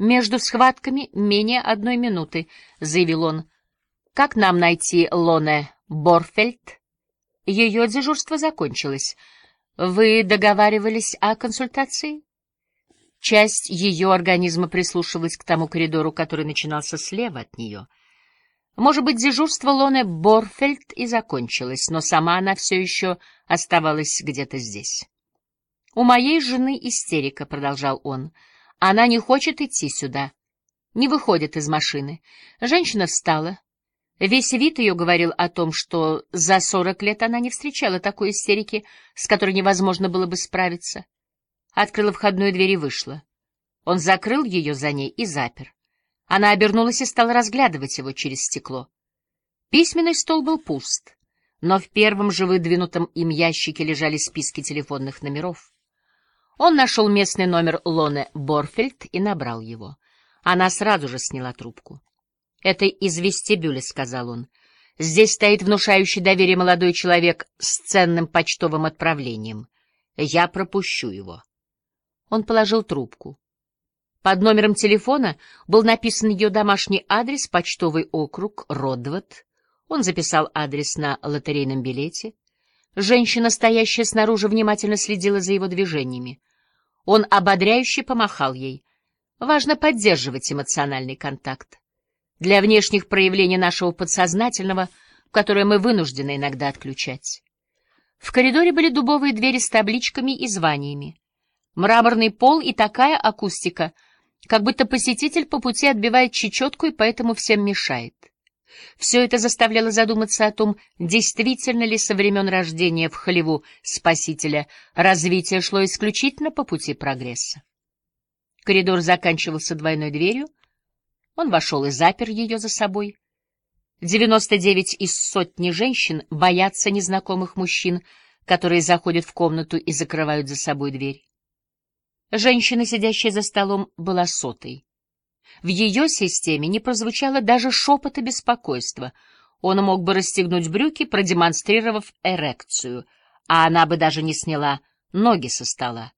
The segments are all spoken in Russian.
«Между схватками менее одной минуты», — заявил он. «Как нам найти Лоне Борфельд?» Ее дежурство закончилось. «Вы договаривались о консультации?» Часть ее организма прислушивалась к тому коридору, который начинался слева от нее. Может быть, дежурство Лоне Борфельд и закончилось, но сама она все еще оставалась где-то здесь. «У моей жены истерика», — продолжал он. «Она не хочет идти сюда. Не выходит из машины. Женщина встала. Весь вид ее говорил о том, что за сорок лет она не встречала такой истерики, с которой невозможно было бы справиться открыла входную дверь и вышла. Он закрыл ее за ней и запер. Она обернулась и стала разглядывать его через стекло. Письменный стол был пуст, но в первом же выдвинутом им ящике лежали списки телефонных номеров. Он нашел местный номер Лоне Борфельд и набрал его. Она сразу же сняла трубку. — Это из вестибюля, — сказал он. — Здесь стоит внушающий доверие молодой человек с ценным почтовым отправлением. Я пропущу его. Он положил трубку. Под номером телефона был написан ее домашний адрес, почтовый округ, Родвот. Он записал адрес на лотерейном билете. Женщина, стоящая снаружи, внимательно следила за его движениями. Он ободряюще помахал ей. Важно поддерживать эмоциональный контакт. Для внешних проявлений нашего подсознательного, которое мы вынуждены иногда отключать. В коридоре были дубовые двери с табличками и званиями. Мраморный пол и такая акустика, как будто посетитель по пути отбивает чечетку и поэтому всем мешает. Все это заставляло задуматься о том, действительно ли со времен рождения в Холливу Спасителя развитие шло исключительно по пути прогресса. Коридор заканчивался двойной дверью. Он вошел и запер ее за собой. Девяносто девять из сотни женщин боятся незнакомых мужчин, которые заходят в комнату и закрывают за собой дверь. Женщина, сидящая за столом, была сотой. В ее системе не прозвучало даже шепота беспокойства. Он мог бы расстегнуть брюки, продемонстрировав эрекцию, а она бы даже не сняла ноги со стола.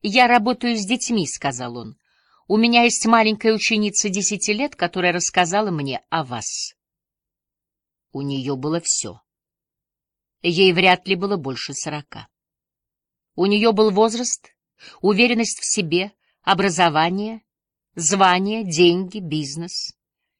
«Я работаю с детьми», — сказал он. «У меня есть маленькая ученица десяти лет, которая рассказала мне о вас». У нее было все. Ей вряд ли было больше сорока. У нее был возраст уверенность в себе, образование, звание, деньги, бизнес.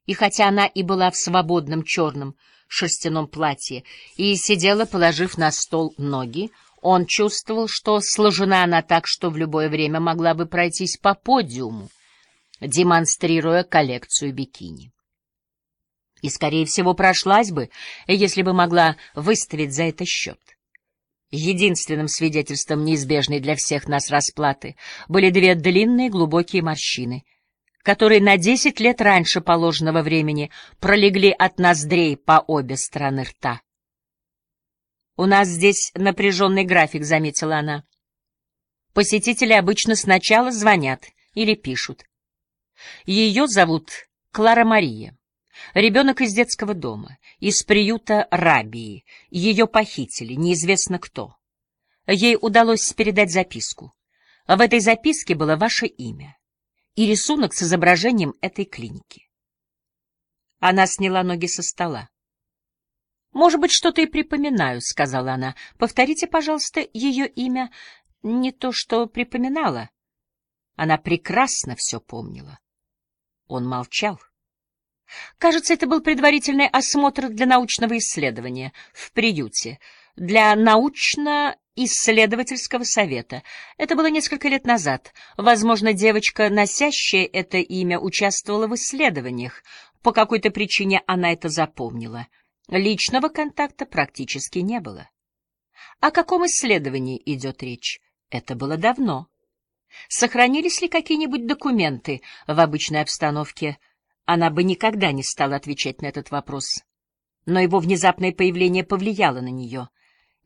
И хотя она и была в свободном черном шерстяном платье и сидела, положив на стол ноги, он чувствовал, что сложена она так, что в любое время могла бы пройтись по подиуму, демонстрируя коллекцию бикини. И, скорее всего, прошлась бы, если бы могла выставить за это счет. Единственным свидетельством неизбежной для всех нас расплаты были две длинные глубокие морщины, которые на десять лет раньше положенного времени пролегли от ноздрей по обе стороны рта. «У нас здесь напряженный график», — заметила она. «Посетители обычно сначала звонят или пишут. Ее зовут Клара Мария. Ребенок из детского дома, из приюта Рабии. Ее похитили, неизвестно кто. Ей удалось передать записку. В этой записке было ваше имя и рисунок с изображением этой клиники. Она сняла ноги со стола. «Может быть, что-то и припоминаю», — сказала она. «Повторите, пожалуйста, ее имя. Не то, что припоминала». Она прекрасно все помнила. Он молчал. Кажется, это был предварительный осмотр для научного исследования в приюте, для научно-исследовательского совета. Это было несколько лет назад. Возможно, девочка, носящая это имя, участвовала в исследованиях. По какой-то причине она это запомнила. Личного контакта практически не было. О каком исследовании идет речь? Это было давно. Сохранились ли какие-нибудь документы в обычной обстановке она бы никогда не стала отвечать на этот вопрос. Но его внезапное появление повлияло на нее.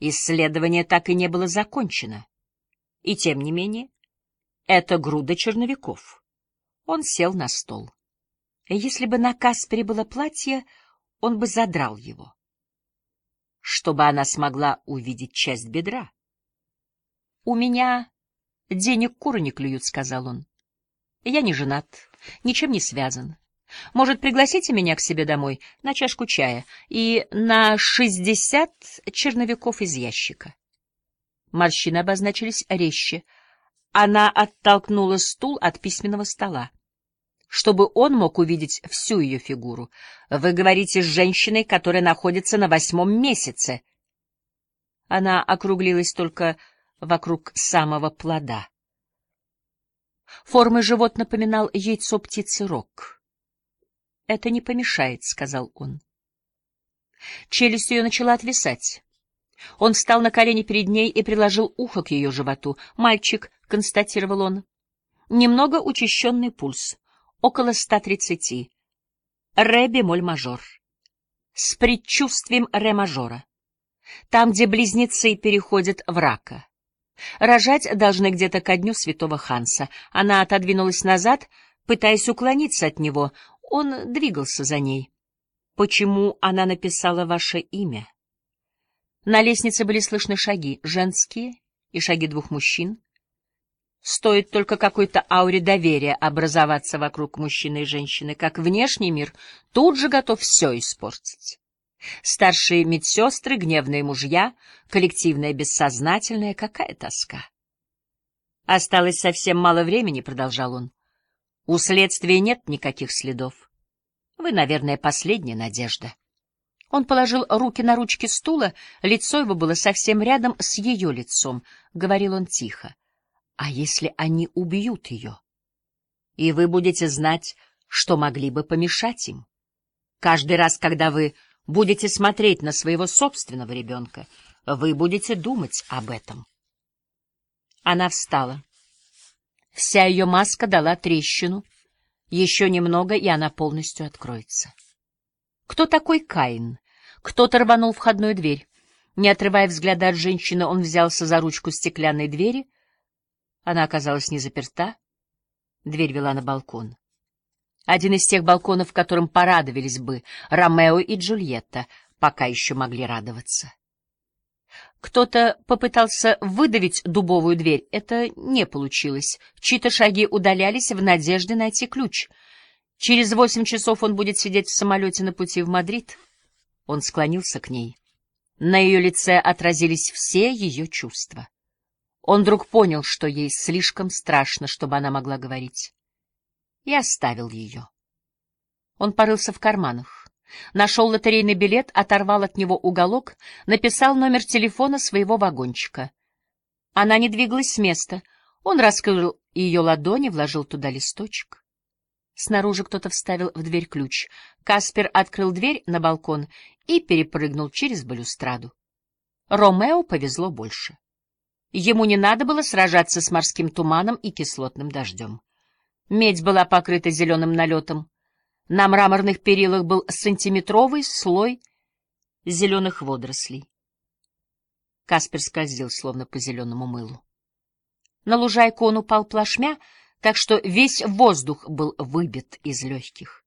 Исследование так и не было закончено. И тем не менее, это груда черновиков. Он сел на стол. Если бы на Каспере было платье, он бы задрал его, чтобы она смогла увидеть часть бедра. — У меня денег куры не клюют, — сказал он. Я не женат, ничем не связан. Может, пригласите меня к себе домой на чашку чая и на шестьдесят черновиков из ящика? Морщины обозначились резче. Она оттолкнула стул от письменного стола чтобы он мог увидеть всю ее фигуру. Вы говорите с женщиной, которая находится на восьмом месяце. Она округлилась только вокруг самого плода. Формой живот напоминал яйцо птицы рог. «Это не помешает», — сказал он. Челюсть ее начала отвисать. Он встал на колени перед ней и приложил ухо к ее животу. «Мальчик», — констатировал он, — «немного учащенный пульс около 130. Ре бемоль мажор. С предчувствием ре мажора. Там, где близнецы переходят в рака. Рожать должны где-то ко дню святого Ханса. Она отодвинулась назад, пытаясь уклониться от него. Он двигался за ней. Почему она написала ваше имя? На лестнице были слышны шаги, женские и шаги двух мужчин. Стоит только какой-то ауре доверия образоваться вокруг мужчины и женщины, как внешний мир тут же готов все испортить. Старшие медсестры, гневные мужья, коллективное бессознательное, какая тоска. Осталось совсем мало времени, — продолжал он. У следствия нет никаких следов. Вы, наверное, последняя надежда. Он положил руки на ручки стула, лицо его было совсем рядом с ее лицом, — говорил он тихо. А если они убьют ее? И вы будете знать, что могли бы помешать им. Каждый раз, когда вы будете смотреть на своего собственного ребенка, вы будете думать об этом. Она встала. Вся ее маска дала трещину. Еще немного, и она полностью откроется. Кто такой Каин? Кто-то рванул входную дверь. Не отрывая взгляда от женщины, он взялся за ручку стеклянной двери — она оказалась не заперта. Дверь вела на балкон. Один из тех балконов, которым порадовались бы Ромео и Джульетта, пока еще могли радоваться. Кто-то попытался выдавить дубовую дверь. Это не получилось. Чьи-то шаги удалялись в надежде найти ключ. Через восемь часов он будет сидеть в самолете на пути в Мадрид. Он склонился к ней. На ее лице отразились все ее чувства. Он вдруг понял, что ей слишком страшно, чтобы она могла говорить. И оставил ее. Он порылся в карманах. Нашел лотерейный билет, оторвал от него уголок, написал номер телефона своего вагончика. Она не двигалась с места. Он раскрыл ее ладони, вложил туда листочек. Снаружи кто-то вставил в дверь ключ. Каспер открыл дверь на балкон и перепрыгнул через балюстраду. Ромео повезло больше. Ему не надо было сражаться с морским туманом и кислотным дождем. Медь была покрыта зеленым налетом. На мраморных перилах был сантиметровый слой зеленых водорослей. Каспер скользил, словно по зеленому мылу. На лужайку он упал плашмя, так что весь воздух был выбит из легких.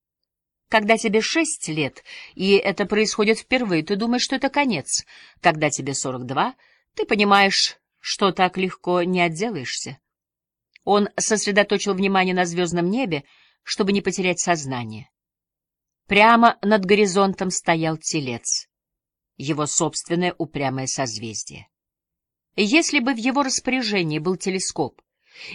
Когда тебе шесть лет, и это происходит впервые, ты думаешь, что это конец. Когда тебе сорок два, ты понимаешь, что так легко не отделаешься. Он сосредоточил внимание на звездном небе, чтобы не потерять сознание. Прямо над горизонтом стоял телец, его собственное упрямое созвездие. Если бы в его распоряжении был телескоп,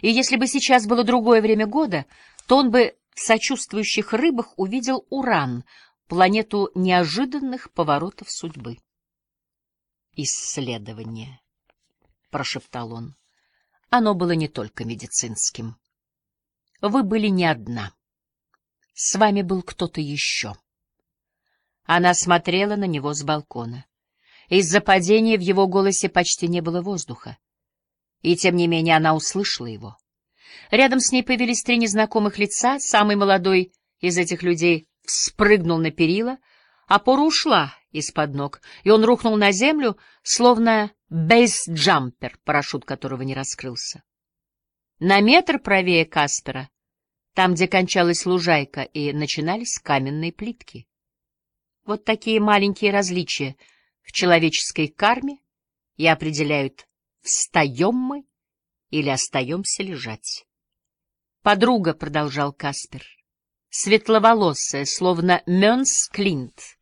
и если бы сейчас было другое время года, то он бы в сочувствующих рыбах увидел Уран, планету неожиданных поворотов судьбы. Исследование. — прошептал он. Оно было не только медицинским. Вы были не одна. С вами был кто-то еще. Она смотрела на него с балкона. Из-за падения в его голосе почти не было воздуха. И тем не менее она услышала его. Рядом с ней появились три незнакомых лица. Самый молодой из этих людей спрыгнул на перила, опора ушла из-под ног, и он рухнул на землю, словно бейс-джампер, парашют которого не раскрылся. На метр правее Каспера, там, где кончалась лужайка и начинались каменные плитки. Вот такие маленькие различия в человеческой карме и определяют, встаем мы или остаемся лежать. Подруга, — продолжал Каспер, — светловолосая, словно Мёнс Клинт.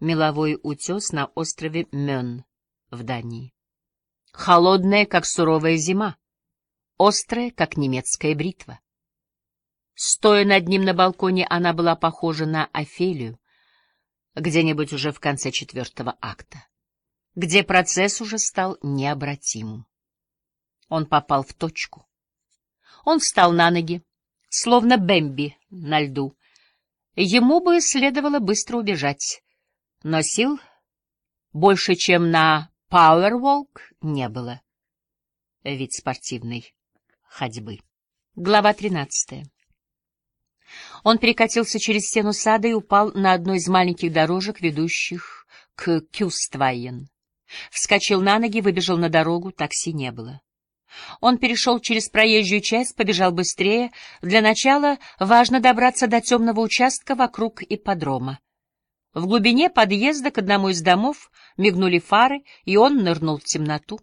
Меловой утес на острове Мён в Дании. Холодная, как суровая зима, острая, как немецкая бритва. Стоя над ним на балконе, она была похожа на Офелию, где-нибудь уже в конце четвертого акта, где процесс уже стал необратимым. Он попал в точку. Он встал на ноги, словно Бэмби на льду. Ему бы следовало быстро убежать, но сил больше, чем на Powerwalk, не было. Вид спортивной ходьбы. Глава тринадцатая. Он перекатился через стену сада и упал на одну из маленьких дорожек, ведущих к Кюствайен. Вскочил на ноги, выбежал на дорогу, такси не было. Он перешел через проезжую часть, побежал быстрее. Для начала важно добраться до темного участка вокруг ипподрома. В глубине подъезда к одному из домов мигнули фары, и он нырнул в темноту.